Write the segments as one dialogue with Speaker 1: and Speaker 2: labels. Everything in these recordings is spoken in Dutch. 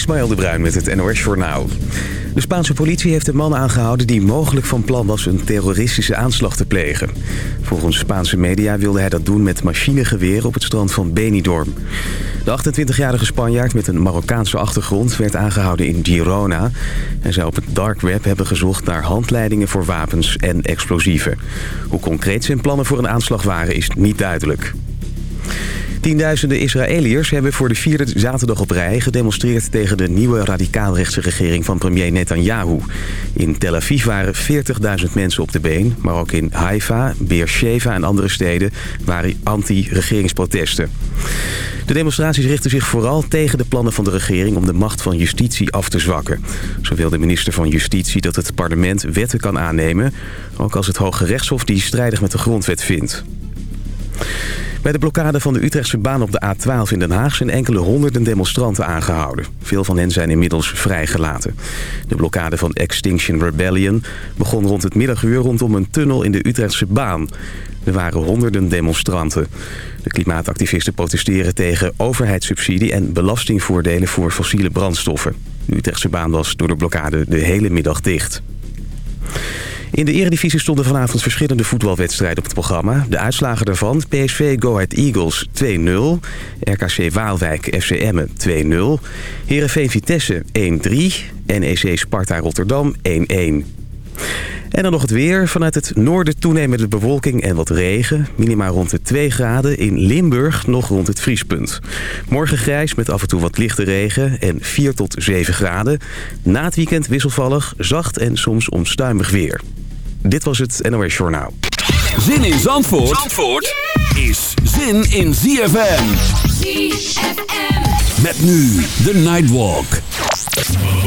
Speaker 1: Ismaël de Bruin met het NOS Journaal. De Spaanse politie heeft een man aangehouden die mogelijk van plan was een terroristische aanslag te plegen. Volgens Spaanse media wilde hij dat doen met machinegeweer op het strand van Benidorm. De 28-jarige Spanjaard met een Marokkaanse achtergrond werd aangehouden in Girona. Hij zou op het dark web hebben gezocht naar handleidingen voor wapens en explosieven. Hoe concreet zijn plannen voor een aanslag waren is niet duidelijk. Tienduizenden Israëliërs hebben voor de vierde zaterdag op rij gedemonstreerd tegen de nieuwe radicaalrechtse regering van premier Netanyahu. In Tel Aviv waren 40.000 mensen op de been, maar ook in Haifa, Beersheva en andere steden waren anti-regeringsprotesten. De demonstraties richten zich vooral tegen de plannen van de regering om de macht van justitie af te zwakken. Zo wil de minister van Justitie dat het parlement wetten kan aannemen, ook als het Hoge Rechtshof die strijdig met de grondwet vindt. Bij de blokkade van de Utrechtse baan op de A12 in Den Haag zijn enkele honderden demonstranten aangehouden. Veel van hen zijn inmiddels vrijgelaten. De blokkade van Extinction Rebellion begon rond het middaguur rondom een tunnel in de Utrechtse baan. Er waren honderden demonstranten. De klimaatactivisten protesteren tegen overheidssubsidie en belastingvoordelen voor fossiele brandstoffen. De Utrechtse baan was door de blokkade de hele middag dicht. In de eredivisie stonden vanavond verschillende voetbalwedstrijden op het programma. De uitslagen daarvan, PSV Go Ahead Eagles 2-0, RKC Waalwijk FC Emmen 2-0, Heerenveen Vitesse 1-3, NEC Sparta Rotterdam 1-1. En dan nog het weer. Vanuit het noorden toenemende bewolking en wat regen. Minima rond de 2 graden. In Limburg nog rond het vriespunt. Morgen grijs met af en toe wat lichte regen en 4 tot 7 graden. Na het weekend wisselvallig, zacht en soms onstuimig weer. Dit was het NOS Journaal.
Speaker 2: Zin in Zandvoort, Zandvoort is zin in ZFM. ZFM. Met nu de Nightwalk.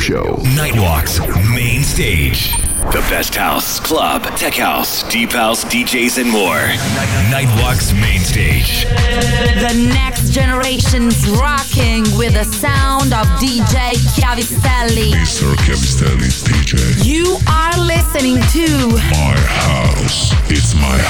Speaker 3: Show.
Speaker 4: Nightwalk's main stage. The best house, club, tech house, deep house, DJs, and more. Nightwalk's main stage.
Speaker 5: The next generation's rocking with the sound of DJ Chiavistelli.
Speaker 6: Mr. Chiavistelli DJ.
Speaker 5: You are listening to
Speaker 6: My house. It's my house,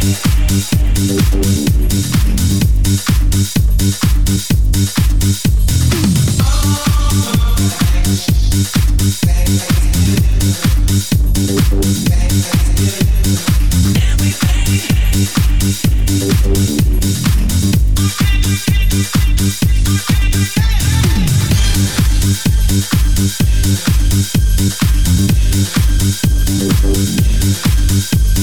Speaker 7: Thank DJ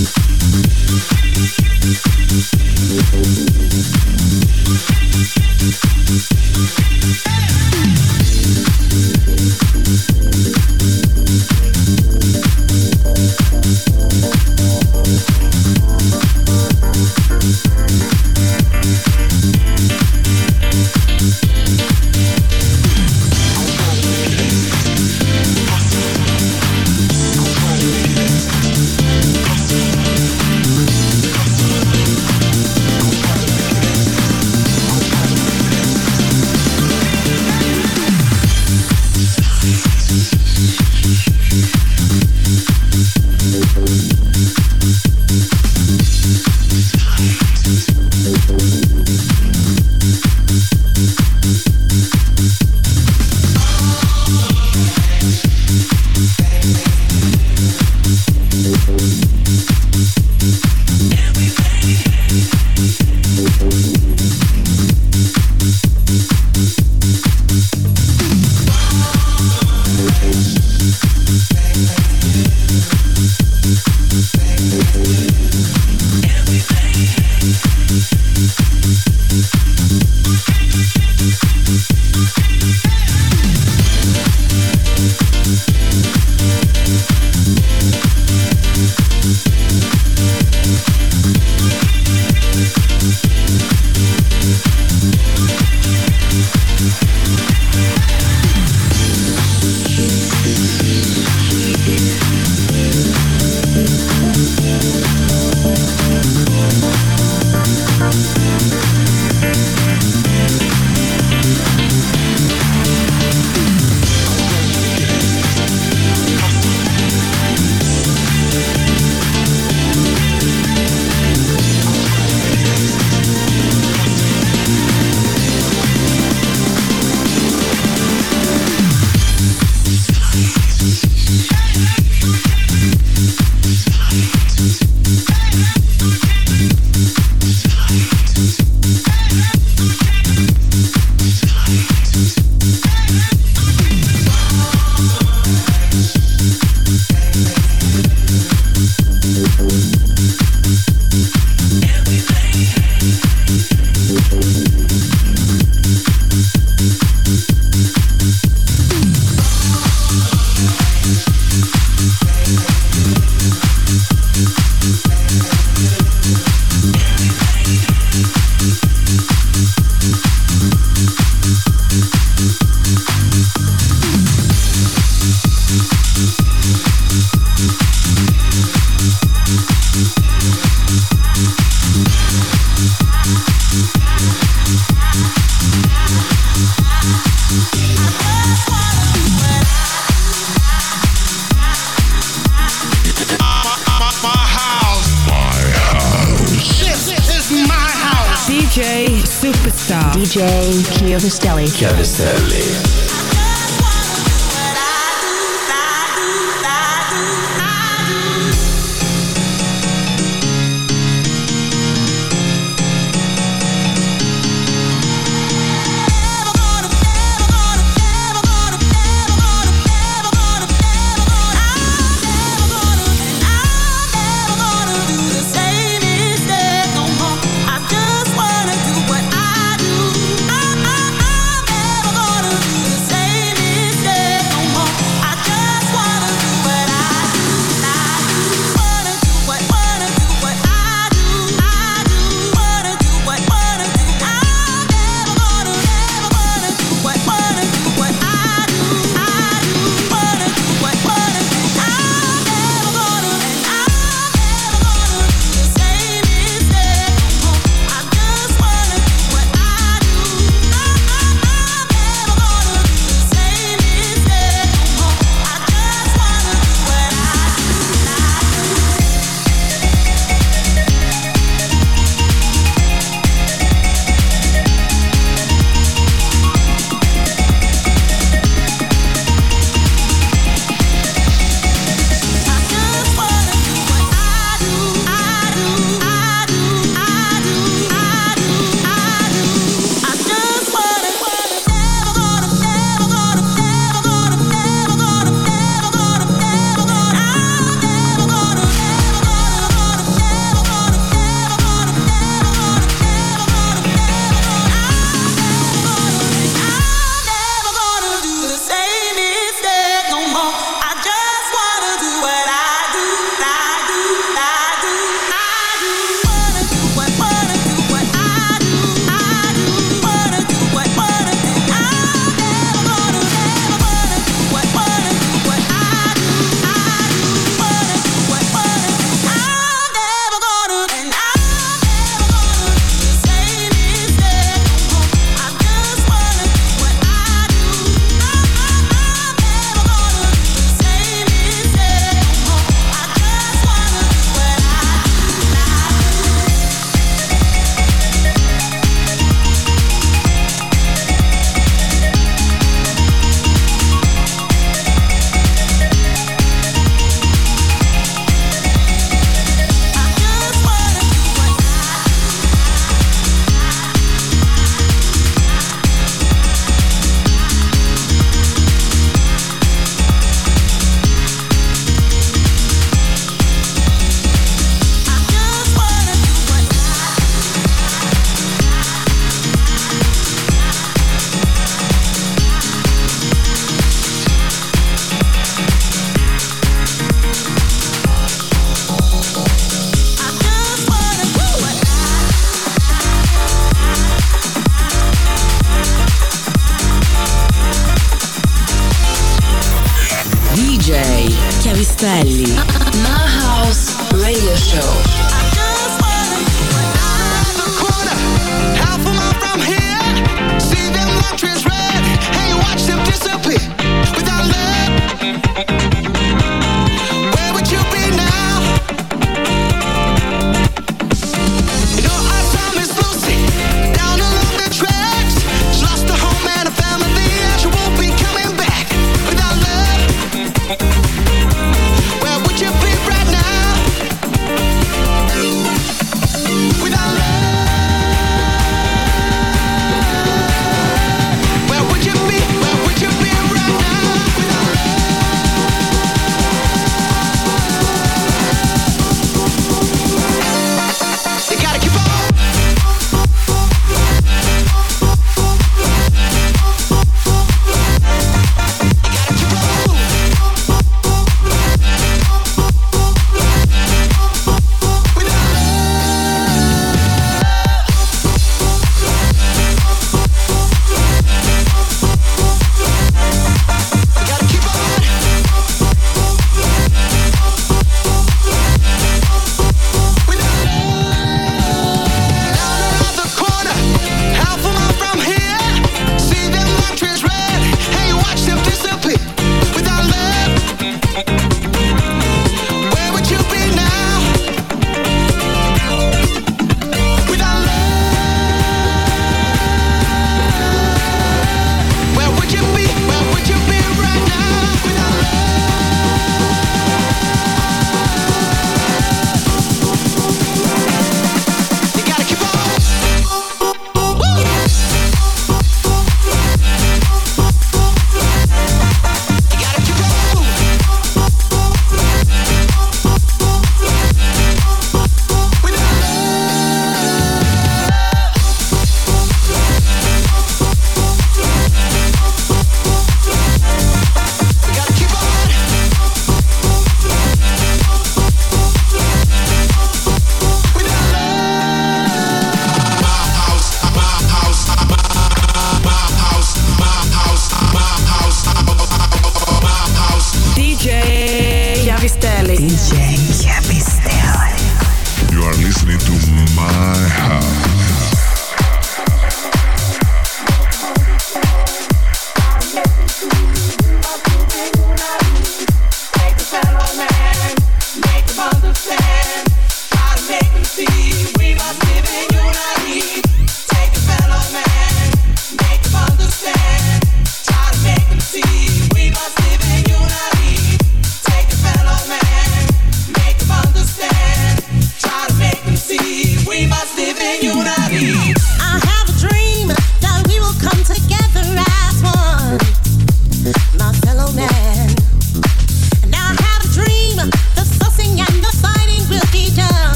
Speaker 7: Superstar.
Speaker 8: DJ Chiovistelli.
Speaker 4: Chiavistelli.